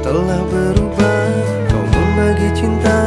telah berubah. Kau membagi cinta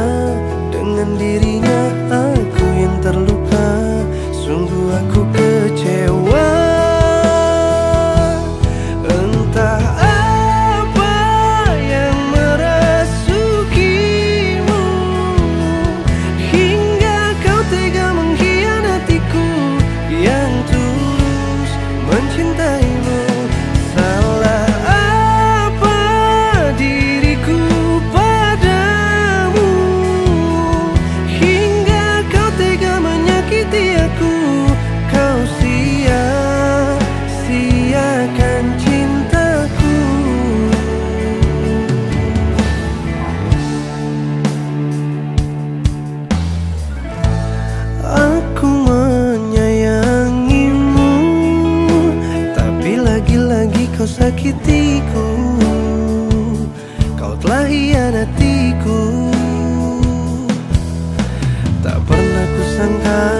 Kau telah hianatiku. Tak pernah kusangka